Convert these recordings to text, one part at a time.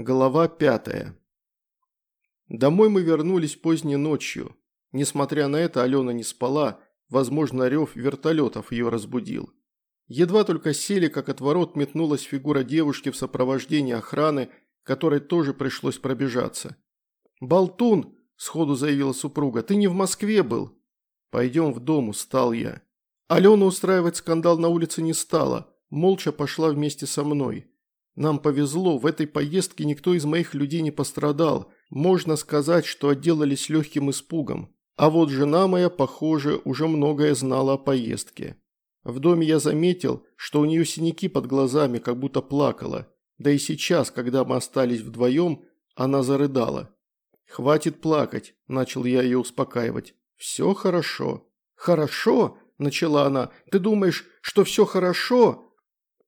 Глава пятая. Домой мы вернулись поздней ночью. Несмотря на это, Алена не спала, возможно, рев вертолетов ее разбудил. Едва только сели, как от ворот метнулась фигура девушки в сопровождении охраны, которой тоже пришлось пробежаться. «Болтун!» – сходу заявила супруга. «Ты не в Москве был?» «Пойдем в дом», – устал я. Алена устраивать скандал на улице не стала, молча пошла вместе со мной. Нам повезло, в этой поездке никто из моих людей не пострадал. Можно сказать, что отделались легким испугом. А вот жена моя, похоже, уже многое знала о поездке. В доме я заметил, что у нее синяки под глазами, как будто плакала. Да и сейчас, когда мы остались вдвоем, она зарыдала. «Хватит плакать», – начал я ее успокаивать. «Все хорошо». «Хорошо?» – начала она. «Ты думаешь, что все хорошо?»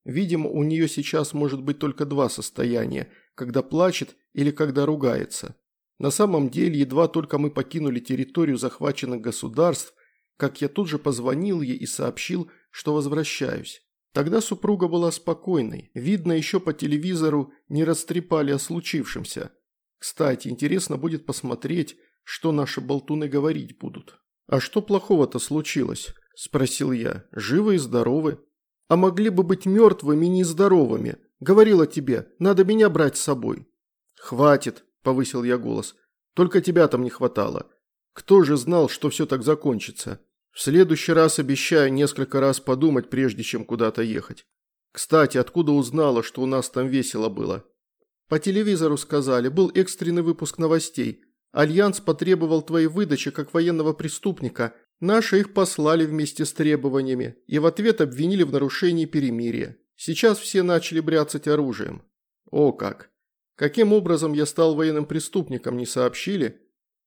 Видимо, у нее сейчас может быть только два состояния, когда плачет или когда ругается. На самом деле, едва только мы покинули территорию захваченных государств, как я тут же позвонил ей и сообщил, что возвращаюсь. Тогда супруга была спокойной, видно еще по телевизору не растрепали о случившемся. Кстати, интересно будет посмотреть, что наши болтуны говорить будут. «А что плохого-то случилось?» – спросил я. «Живы и здоровы?» А могли бы быть мертвыми и нездоровыми. Говорила тебе, надо меня брать с собой». «Хватит», – повысил я голос. «Только тебя там не хватало. Кто же знал, что все так закончится? В следующий раз обещаю несколько раз подумать, прежде чем куда-то ехать. Кстати, откуда узнала, что у нас там весело было?» «По телевизору сказали, был экстренный выпуск новостей. Альянс потребовал твоей выдачи как военного преступника, Наши их послали вместе с требованиями и в ответ обвинили в нарушении перемирия. Сейчас все начали бряцать оружием. О как! Каким образом я стал военным преступником, не сообщили?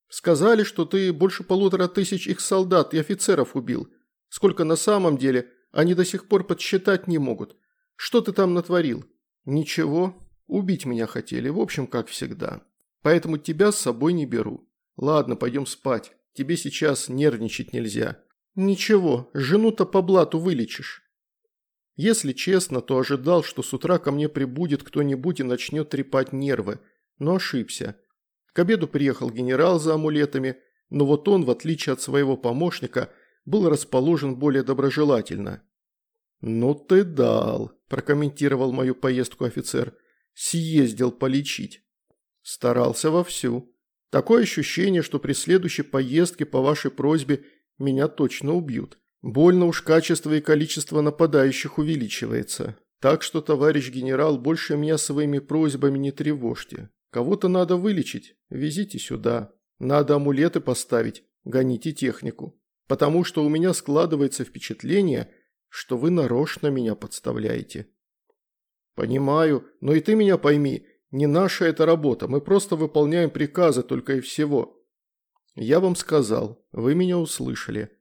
Сказали, что ты больше полутора тысяч их солдат и офицеров убил. Сколько на самом деле, они до сих пор подсчитать не могут. Что ты там натворил? Ничего. Убить меня хотели, в общем, как всегда. Поэтому тебя с собой не беру. Ладно, пойдем спать. Тебе сейчас нервничать нельзя. Ничего, жену-то по блату вылечишь. Если честно, то ожидал, что с утра ко мне прибудет кто-нибудь и начнет трепать нервы, но ошибся. К обеду приехал генерал за амулетами, но вот он, в отличие от своего помощника, был расположен более доброжелательно. «Ну ты дал», – прокомментировал мою поездку офицер. «Съездил полечить». Старался вовсю. Такое ощущение, что при следующей поездке по вашей просьбе меня точно убьют. Больно уж качество и количество нападающих увеличивается. Так что, товарищ генерал, больше меня своими просьбами не тревожьте. Кого-то надо вылечить, везите сюда. Надо амулеты поставить, гоните технику. Потому что у меня складывается впечатление, что вы нарочно меня подставляете. Понимаю, но и ты меня пойми, не наша это работа, мы просто выполняем приказы только и всего. Я вам сказал, вы меня услышали.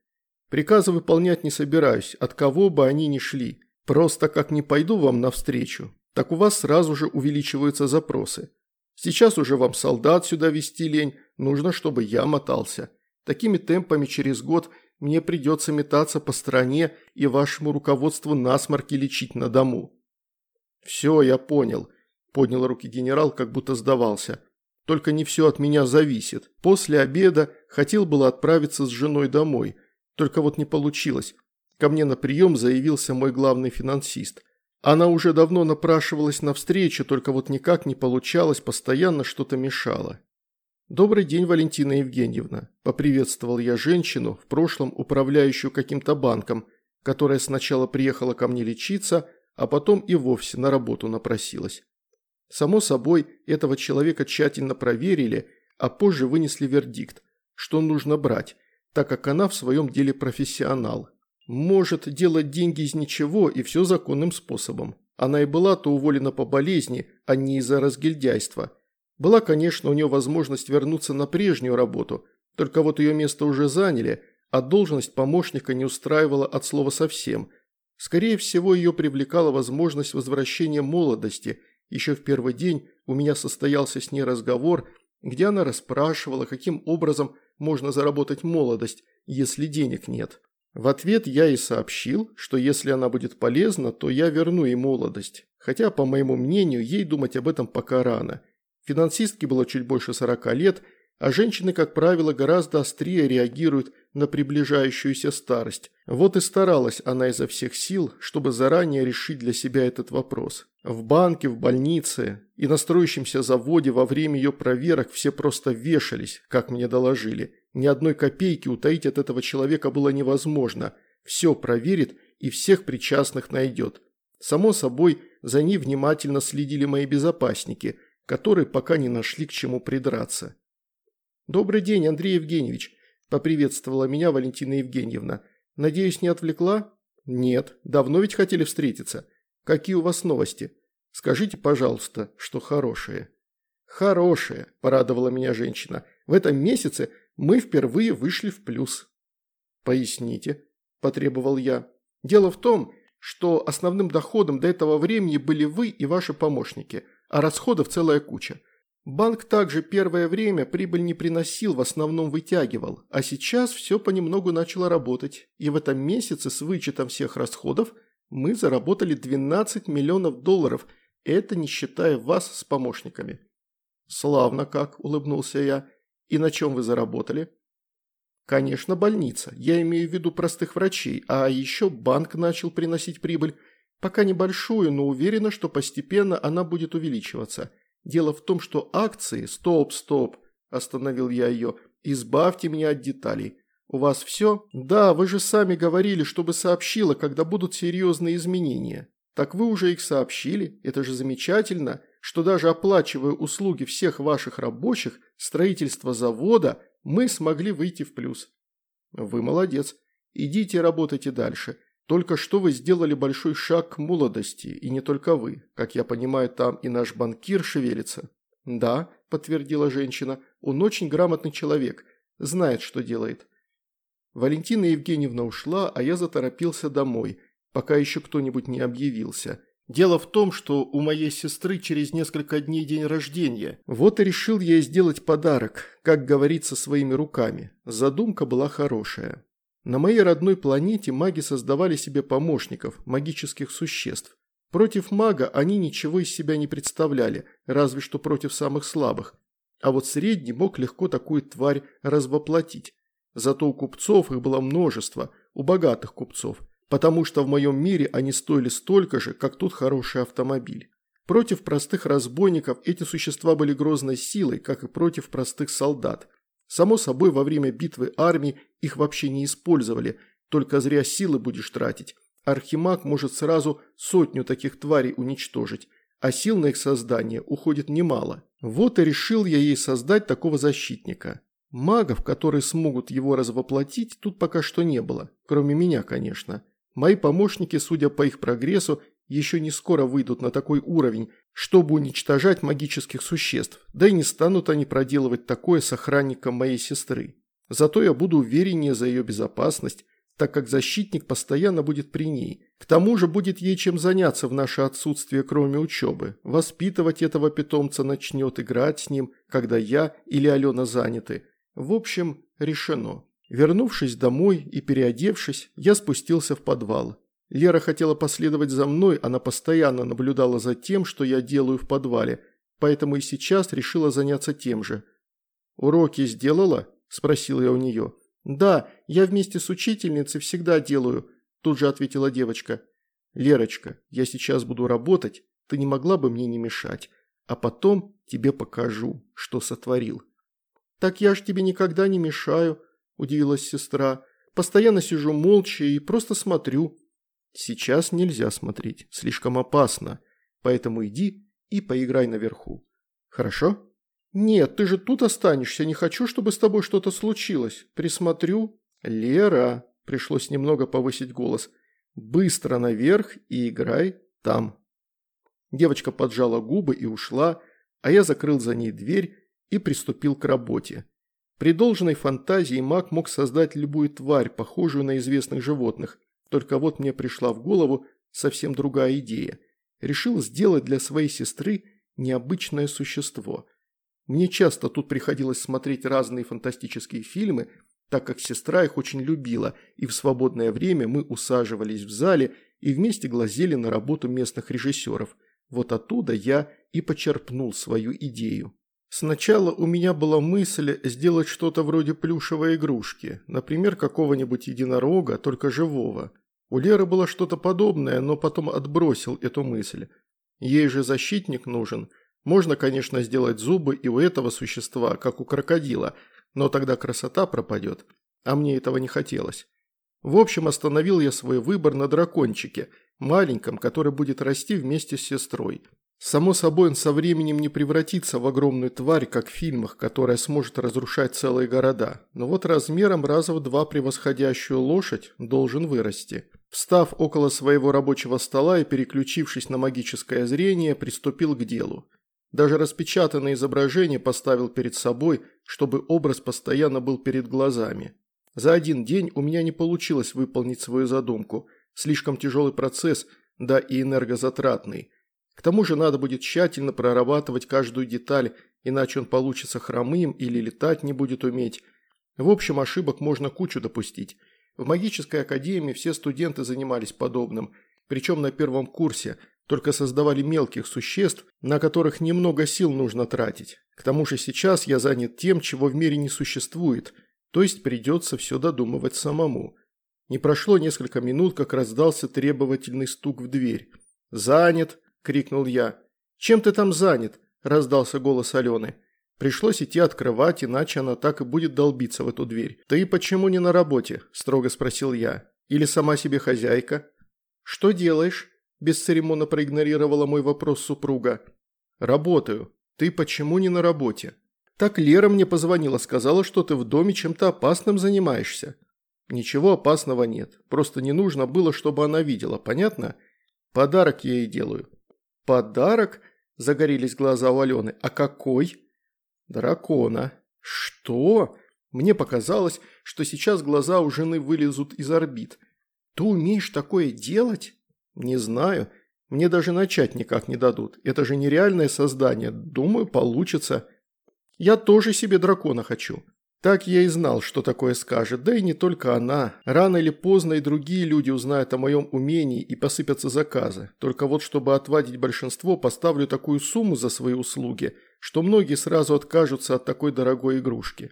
Приказы выполнять не собираюсь, от кого бы они ни шли. Просто как не пойду вам навстречу, так у вас сразу же увеличиваются запросы. Сейчас уже вам солдат сюда вести лень, нужно, чтобы я мотался. Такими темпами через год мне придется метаться по стране и вашему руководству насморки лечить на дому. Все, я понял. Поднял руки генерал, как будто сдавался. Только не все от меня зависит. После обеда хотел было отправиться с женой домой. Только вот не получилось. Ко мне на прием заявился мой главный финансист. Она уже давно напрашивалась на встречу, только вот никак не получалось, постоянно что-то мешало. «Добрый день, Валентина Евгеньевна», – поприветствовал я женщину, в прошлом управляющую каким-то банком, которая сначала приехала ко мне лечиться, а потом и вовсе на работу напросилась. Само собой, этого человека тщательно проверили, а позже вынесли вердикт, что нужно брать, так как она в своем деле профессионал. Может делать деньги из ничего и все законным способом. Она и была то уволена по болезни, а не из-за разгильдяйства. Была, конечно, у нее возможность вернуться на прежнюю работу, только вот ее место уже заняли, а должность помощника не устраивала от слова совсем. Скорее всего, ее привлекала возможность возвращения молодости – еще в первый день у меня состоялся с ней разговор, где она расспрашивала, каким образом можно заработать молодость, если денег нет. В ответ я и сообщил, что если она будет полезна, то я верну ей молодость. Хотя, по моему мнению, ей думать об этом пока рано. Финансистке было чуть больше 40 лет, а женщины, как правило, гораздо острее реагируют на приближающуюся старость. Вот и старалась она изо всех сил, чтобы заранее решить для себя этот вопрос. В банке, в больнице и на строящемся заводе во время ее проверок все просто вешались, как мне доложили. Ни одной копейки утаить от этого человека было невозможно. Все проверит и всех причастных найдет. Само собой, за ней внимательно следили мои безопасники, которые пока не нашли к чему придраться. «Добрый день, Андрей Евгеньевич», – поприветствовала меня Валентина Евгеньевна. «Надеюсь, не отвлекла?» «Нет. Давно ведь хотели встретиться. Какие у вас новости? Скажите, пожалуйста, что хорошее». «Хорошее», – порадовала меня женщина. «В этом месяце мы впервые вышли в плюс». «Поясните», – потребовал я. «Дело в том, что основным доходом до этого времени были вы и ваши помощники, а расходов целая куча. Банк также первое время прибыль не приносил, в основном вытягивал, а сейчас все понемногу начало работать, и в этом месяце с вычетом всех расходов мы заработали 12 миллионов долларов, это не считая вас с помощниками. «Славно как», – улыбнулся я. «И на чем вы заработали?» «Конечно, больница. Я имею в виду простых врачей, а еще банк начал приносить прибыль. Пока небольшую, но уверена, что постепенно она будет увеличиваться». Дело в том, что акции... Стоп, стоп, остановил я ее. Избавьте меня от деталей. У вас все? Да, вы же сами говорили, чтобы сообщила, когда будут серьезные изменения. Так вы уже их сообщили. Это же замечательно, что даже оплачивая услуги всех ваших рабочих, строительство завода, мы смогли выйти в плюс. Вы молодец. Идите работайте дальше. Только что вы сделали большой шаг к молодости, и не только вы. Как я понимаю, там и наш банкир шевелится». «Да», – подтвердила женщина, – «он очень грамотный человек, знает, что делает». Валентина Евгеньевна ушла, а я заторопился домой, пока еще кто-нибудь не объявился. Дело в том, что у моей сестры через несколько дней день рождения. Вот и решил я сделать подарок, как говорится, своими руками. Задумка была хорошая. На моей родной планете маги создавали себе помощников, магических существ. Против мага они ничего из себя не представляли, разве что против самых слабых. А вот средний мог легко такую тварь развоплотить. Зато у купцов их было множество, у богатых купцов, потому что в моем мире они стоили столько же, как тут хороший автомобиль. Против простых разбойников эти существа были грозной силой, как и против простых солдат. Само собой, во время битвы армии их вообще не использовали, только зря силы будешь тратить. Архимаг может сразу сотню таких тварей уничтожить, а сил на их создание уходит немало. Вот и решил я ей создать такого защитника. Магов, которые смогут его развоплотить, тут пока что не было, кроме меня, конечно. Мои помощники, судя по их прогрессу, еще не скоро выйдут на такой уровень, чтобы уничтожать магических существ, да и не станут они проделывать такое с охранником моей сестры. Зато я буду увереннее за ее безопасность, так как защитник постоянно будет при ней. К тому же будет ей чем заняться в наше отсутствие, кроме учебы. Воспитывать этого питомца начнет, играть с ним, когда я или Алена заняты. В общем, решено. Вернувшись домой и переодевшись, я спустился в подвал. Лера хотела последовать за мной, она постоянно наблюдала за тем, что я делаю в подвале, поэтому и сейчас решила заняться тем же. «Уроки сделала?» – спросил я у нее. «Да, я вместе с учительницей всегда делаю», – тут же ответила девочка. «Лерочка, я сейчас буду работать, ты не могла бы мне не мешать, а потом тебе покажу, что сотворил». «Так я ж тебе никогда не мешаю», – удивилась сестра. «Постоянно сижу молча и просто смотрю». Сейчас нельзя смотреть, слишком опасно, поэтому иди и поиграй наверху. Хорошо? Нет, ты же тут останешься, не хочу, чтобы с тобой что-то случилось. Присмотрю. Лера, пришлось немного повысить голос. Быстро наверх и играй там. Девочка поджала губы и ушла, а я закрыл за ней дверь и приступил к работе. При должной фантазии маг мог создать любую тварь, похожую на известных животных, только вот мне пришла в голову совсем другая идея. Решил сделать для своей сестры необычное существо. Мне часто тут приходилось смотреть разные фантастические фильмы, так как сестра их очень любила, и в свободное время мы усаживались в зале и вместе глазели на работу местных режиссеров. Вот оттуда я и почерпнул свою идею. Сначала у меня была мысль сделать что-то вроде плюшевой игрушки, например, какого-нибудь единорога, только живого. У Леры было что-то подобное, но потом отбросил эту мысль. Ей же защитник нужен. Можно, конечно, сделать зубы и у этого существа, как у крокодила, но тогда красота пропадет, а мне этого не хотелось. В общем, остановил я свой выбор на дракончике, маленьком, который будет расти вместе с сестрой. Само собой, он со временем не превратится в огромную тварь, как в фильмах, которая сможет разрушать целые города, но вот размером раза в два превосходящую лошадь должен вырасти. Встав около своего рабочего стола и переключившись на магическое зрение, приступил к делу. Даже распечатанное изображение поставил перед собой, чтобы образ постоянно был перед глазами. За один день у меня не получилось выполнить свою задумку. Слишком тяжелый процесс, да и энергозатратный. К тому же надо будет тщательно прорабатывать каждую деталь, иначе он получится хромым или летать не будет уметь. В общем, ошибок можно кучу допустить. В магической академии все студенты занимались подобным, причем на первом курсе, только создавали мелких существ, на которых немного сил нужно тратить. К тому же сейчас я занят тем, чего в мире не существует, то есть придется все додумывать самому. Не прошло несколько минут, как раздался требовательный стук в дверь. «Занят!» – крикнул я. «Чем ты там занят?» – раздался голос Алены. Пришлось идти открывать, иначе она так и будет долбиться в эту дверь. «Ты почему не на работе?» – строго спросил я. «Или сама себе хозяйка?» «Что делаешь?» – бесцеремонно проигнорировала мой вопрос супруга. «Работаю. Ты почему не на работе?» «Так Лера мне позвонила, сказала, что ты в доме чем-то опасным занимаешься». «Ничего опасного нет. Просто не нужно было, чтобы она видела, понятно? Подарок я ей делаю. «Подарок?» – загорелись глаза у Алены. «А какой?» «Дракона». «Что?» Мне показалось, что сейчас глаза у жены вылезут из орбит. «Ты умеешь такое делать?» «Не знаю. Мне даже начать никак не дадут. Это же нереальное создание. Думаю, получится. Я тоже себе дракона хочу. Так я и знал, что такое скажет, да и не только она. Рано или поздно и другие люди узнают о моем умении и посыпятся заказы. Только вот чтобы отвадить большинство, поставлю такую сумму за свои услуги, что многие сразу откажутся от такой дорогой игрушки.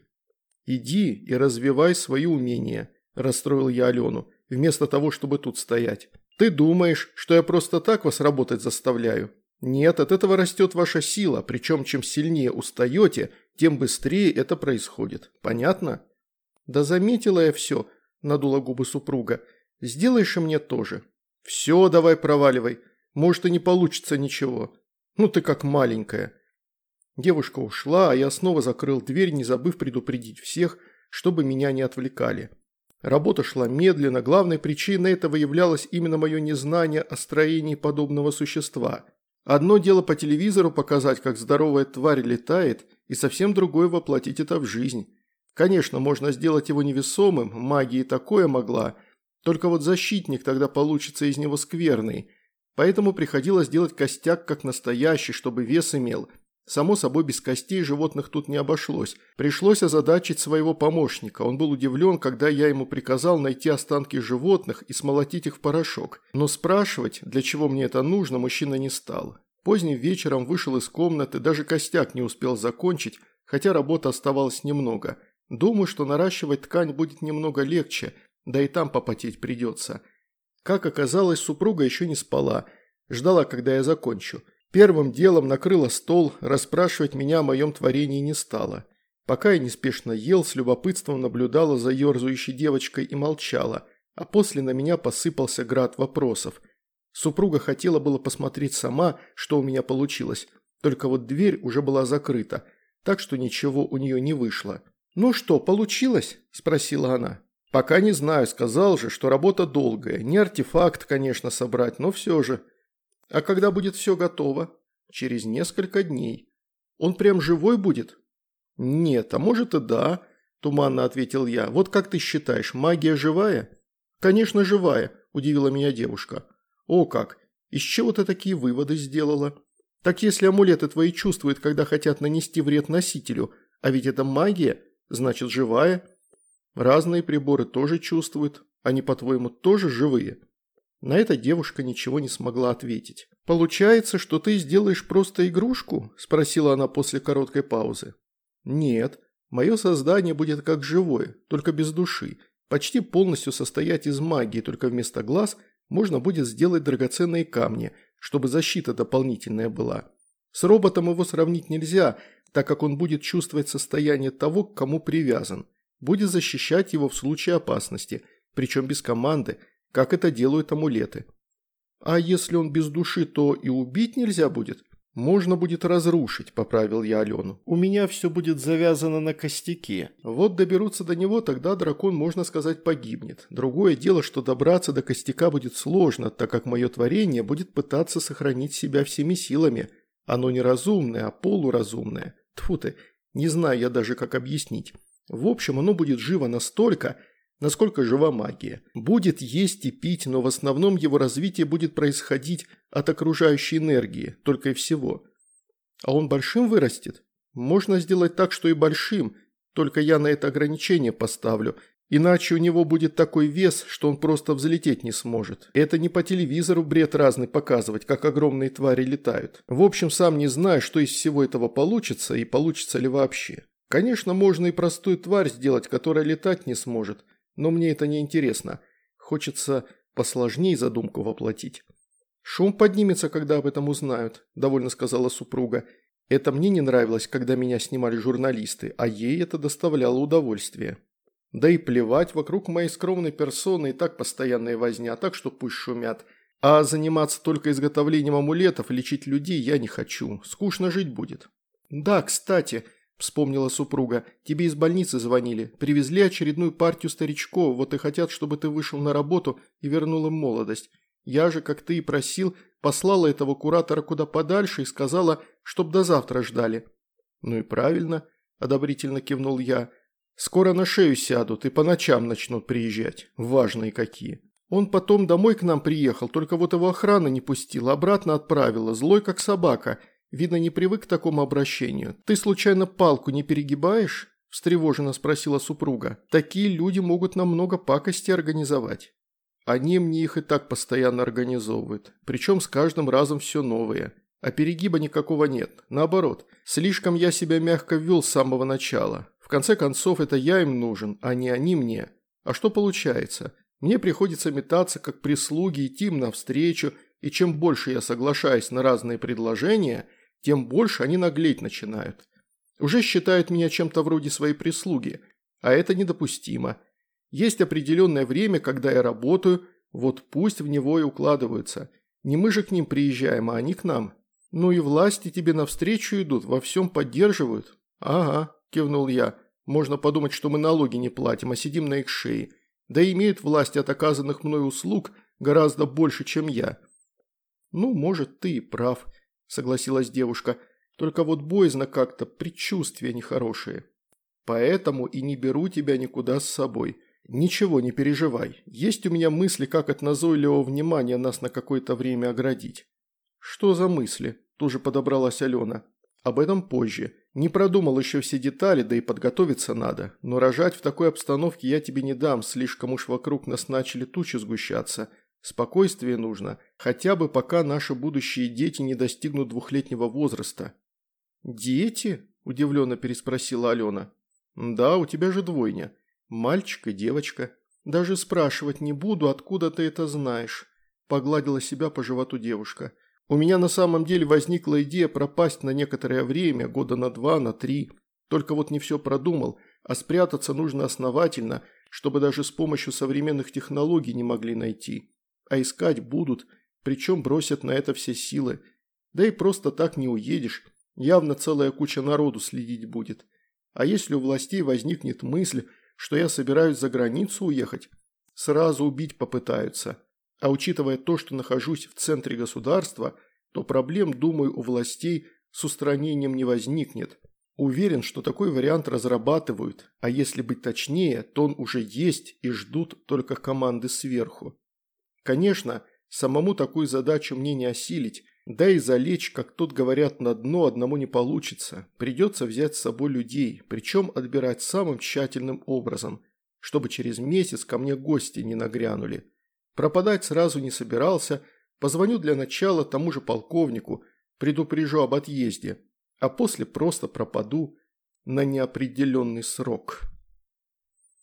«Иди и развивай свои умения», – расстроил я Алену, вместо того, чтобы тут стоять. «Ты думаешь, что я просто так вас работать заставляю? Нет, от этого растет ваша сила, причем чем сильнее устаете, тем быстрее это происходит. Понятно? Да заметила я все, надула губы супруга. Сделаешь и мне тоже. Все, давай проваливай. Может и не получится ничего. Ну ты как маленькая. Девушка ушла, а я снова закрыл дверь, не забыв предупредить всех, чтобы меня не отвлекали. Работа шла медленно, главной причиной этого являлось именно мое незнание о строении подобного существа. Одно дело по телевизору показать, как здоровая тварь летает, и совсем другое воплотить это в жизнь. Конечно, можно сделать его невесомым, магия такое могла, только вот защитник тогда получится из него скверный. Поэтому приходилось делать костяк как настоящий, чтобы вес имел. Само собой, без костей животных тут не обошлось. Пришлось озадачить своего помощника. Он был удивлен, когда я ему приказал найти останки животных и смолотить их в порошок. Но спрашивать, для чего мне это нужно, мужчина не стал. Поздним вечером вышел из комнаты, даже костяк не успел закончить, хотя работы оставалось немного. Думаю, что наращивать ткань будет немного легче, да и там попотеть придется. Как оказалось, супруга еще не спала, ждала, когда я закончу. Первым делом накрыла стол, расспрашивать меня о моем творении не стала. Пока я неспешно ел, с любопытством наблюдала за ерзающей девочкой и молчала, а после на меня посыпался град вопросов – Супруга хотела было посмотреть сама, что у меня получилось, только вот дверь уже была закрыта, так что ничего у нее не вышло. «Ну что, получилось?» – спросила она. «Пока не знаю, сказал же, что работа долгая. Не артефакт, конечно, собрать, но все же. А когда будет все готово?» «Через несколько дней. Он прям живой будет?» «Нет, а может и да», – туманно ответил я. «Вот как ты считаешь, магия живая?» «Конечно, живая», – удивила меня девушка. «О как! Из чего ты такие выводы сделала? Так если амулеты твои чувствуют, когда хотят нанести вред носителю, а ведь это магия, значит живая. Разные приборы тоже чувствуют, они, по-твоему, тоже живые?» На это девушка ничего не смогла ответить. «Получается, что ты сделаешь просто игрушку?» – спросила она после короткой паузы. «Нет, мое создание будет как живое, только без души, почти полностью состоять из магии, только вместо глаз можно будет сделать драгоценные камни, чтобы защита дополнительная была. С роботом его сравнить нельзя, так как он будет чувствовать состояние того, к кому привязан, будет защищать его в случае опасности, причем без команды, как это делают амулеты. А если он без души, то и убить нельзя будет? Можно будет разрушить, поправил я Алену. У меня все будет завязано на костяке. Вот доберутся до него, тогда дракон, можно сказать, погибнет. Другое дело, что добраться до костяка будет сложно, так как мое творение будет пытаться сохранить себя всеми силами. Оно не разумное, а полуразумное. Тфу ты, не знаю я даже, как объяснить. В общем, оно будет живо настолько, насколько жива магия. Будет есть и пить, но в основном его развитие будет происходить от окружающей энергии, только и всего. А он большим вырастет? Можно сделать так, что и большим, только я на это ограничение поставлю, иначе у него будет такой вес, что он просто взлететь не сможет. Это не по телевизору бред разный показывать, как огромные твари летают. В общем, сам не знаю, что из всего этого получится и получится ли вообще. Конечно, можно и простую тварь сделать, которая летать не сможет, но мне это не интересно. Хочется посложнее задумку воплотить. «Шум поднимется, когда об этом узнают», – довольно сказала супруга. «Это мне не нравилось, когда меня снимали журналисты, а ей это доставляло удовольствие. Да и плевать, вокруг моей скромной персоны и так постоянная возня, так что пусть шумят. А заниматься только изготовлением амулетов и лечить людей я не хочу, скучно жить будет». «Да, кстати», вспомнила супруга. «Тебе из больницы звонили. Привезли очередную партию старичков, вот и хотят, чтобы ты вышел на работу и вернул им молодость. Я же, как ты и просил, послала этого куратора куда подальше и сказала, чтоб до завтра ждали». «Ну и правильно», – одобрительно кивнул я. «Скоро на шею сядут и по ночам начнут приезжать. Важные какие». Он потом домой к нам приехал, только вот его охрана не пустила, обратно отправила, злой как собака – Видно, не привык к такому обращению. Ты случайно палку не перегибаешь?» – встревоженно спросила супруга. «Такие люди могут нам много пакости организовать». Они мне их и так постоянно организовывают. Причем с каждым разом все новое. А перегиба никакого нет. Наоборот, слишком я себя мягко ввел с самого начала. В конце концов, это я им нужен, а не они мне. А что получается? Мне приходится метаться как прислуги, идти им навстречу, и чем больше я соглашаюсь на разные предложения – тем больше они наглеть начинают. Уже считают меня чем-то вроде своей прислуги, а это недопустимо. Есть определенное время, когда я работаю, вот пусть в него и укладываются. Не мы же к ним приезжаем, а они к нам. Ну и власти тебе навстречу идут, во всем поддерживают. Ага, кивнул я. Можно подумать, что мы налоги не платим, а сидим на их шее. Да и имеют власть от оказанных мной услуг гораздо больше, чем я. Ну, может, ты и прав согласилась девушка. «Только вот боязно как-то, предчувствия нехорошие. Поэтому и не беру тебя никуда с собой. Ничего, не переживай. Есть у меня мысли, как от назойливого внимания нас на какое-то время оградить». «Что за мысли?» – тоже подобралась Алена. «Об этом позже. Не продумал еще все детали, да и подготовиться надо. Но рожать в такой обстановке я тебе не дам, слишком уж вокруг нас начали тучи сгущаться. Спокойствие нужно, хотя бы пока наши будущие дети не достигнут двухлетнего возраста». «Дети?» – удивленно переспросила Алена. «Да, у тебя же двойня. Мальчик и девочка. Даже спрашивать не буду, откуда ты это знаешь», – погладила себя по животу девушка. «У меня на самом деле возникла идея пропасть на некоторое время, года на два, на три. Только вот не все продумал, а спрятаться нужно основательно, чтобы даже с помощью современных технологий не могли найти а искать будут, причем бросят на это все силы. Да и просто так не уедешь, явно целая куча народу следить будет. А если у властей возникнет мысль, что я собираюсь за границу уехать, сразу убить попытаются. А учитывая то, что нахожусь в центре государства, то проблем, думаю, у властей с устранением не возникнет. Уверен, что такой вариант разрабатывают, а если быть точнее, то он уже есть и ждут только команды сверху. Конечно, самому такую задачу мне не осилить, да и залечь, как тут говорят, на дно одному не получится. Придется взять с собой людей, причем отбирать самым тщательным образом, чтобы через месяц ко мне гости не нагрянули. Пропадать сразу не собирался, Позвоню для начала тому же полковнику, предупрежу об отъезде, а после просто пропаду на неопределенный срок».